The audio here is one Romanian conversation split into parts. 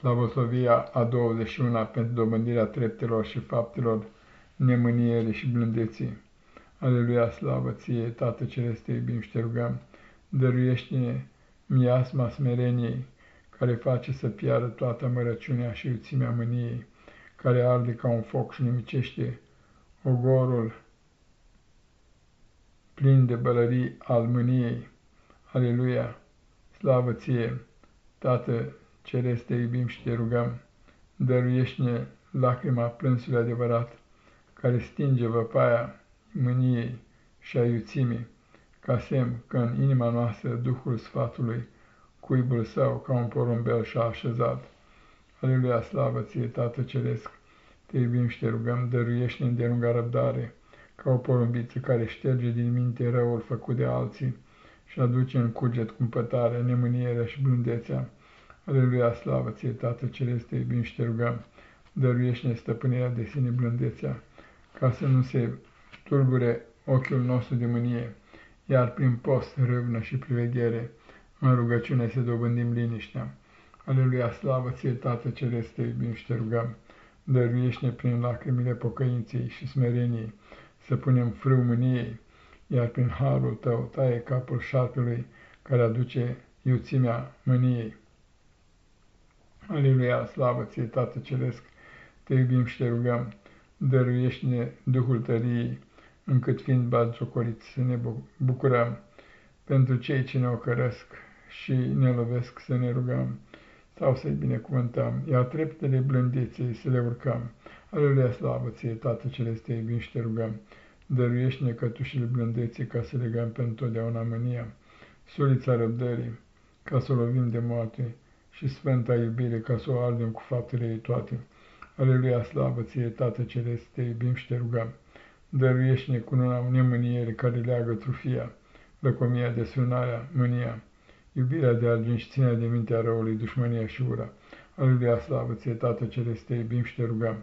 Slavosovia a 21-a pentru dobândirea treptelor și faptelor nemânierii și blândeții. Aleluia, slavă ție, Tată Celeste, te iubim și te rugăm, dăruiește-ne miasma smereniei, care face să piară toată mărăciunea și iuțimea mâniei, care arde ca un foc și nimicește ogorul plin de bălării al mâniei. Aleluia, slavă ție, Tată Ceresc, te iubim și te rugăm, dăruiește-ne lacrima plânsului adevărat, care stinge văpaia mâniei și a iuțimii, ca semn că în inima noastră Duhul Sfatului, cuibul său, ca un porumbel și-a așezat. Aleluia, slavă ție, Tată Ceresc, te iubim și te rugăm, dăruiește-ne îndelunga răbdare, ca o porumbiță care șterge din minte răul făcut de alții și aduce în cuget cumpătarea, nemânierea și blândețea, Aleluia, slavă ție, Tată Celeste, te iubim și te rugăm, dăruiește-ne stăpânirea de sine blândețea, ca să nu se tulbure ochiul nostru de mânie, iar prin post, râvnă și priveghere, în rugăciune să dobândim liniștea. Aleluia, slavă ție, Tată Celeste, te iubim și te rugăm, dăruiește-ne prin lacrimile pocăinței și smereniei, să punem frâu mâniei, iar prin harul tău taie capul șarpelui care aduce iuțimea mâniei. Aleluia, slavă ție, Tată Ceresc, te iubim și te rugăm, dăruiește-ne Duhul tăriei, încât fiind batjocoriți să ne bucurăm, pentru cei ce ne ocărăsc și ne lovesc să ne rugăm, sau să-i binecuvântăm, iar treptele blândiței să le urcăm. Aleluia, slavă ție, Tată Celeste, te iubim și te rugăm, dăruiește-ne cătușile blândeții ca să legăm pentru totdeauna mânia, sulița răbdării, ca să o lovim de moarte, și sfânta iubire ca să o ardem cu faptele ei toate. Aleluia, slavă ție, Tată Celeste, te iubim și te rugăm. Dăruiește-ne cu una nemâniere care leagă trufia, lăcomia, desfrânarea, mânia, iubirea de argint și ținerea de mintea răului, dușmănia și ura. Aleluia, slavă ție, Tată Celeste, te iubim și te rugăm.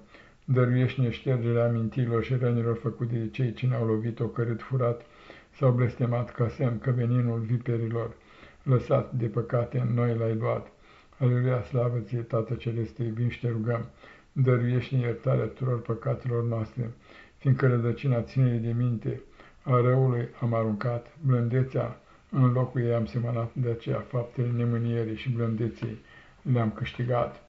Dăruiește-ne ștergerea amintirilor și rănilor făcute de cei ce ne-au lovit, ocărât, furat sau blestemat ca semn că veninul viperilor, lăsat de păcate în noi l-ai luat. Aleluia, slavă ție, Tată Celeste, iubim și te rugăm, dăruiește-ne iertarea tuturor păcatelor noastre, fiindcă rădăcina ținerii de minte a răului am aruncat, blândețea în locul ei am semănat, de aceea faptele nemânierii și blândeții le-am câștigat.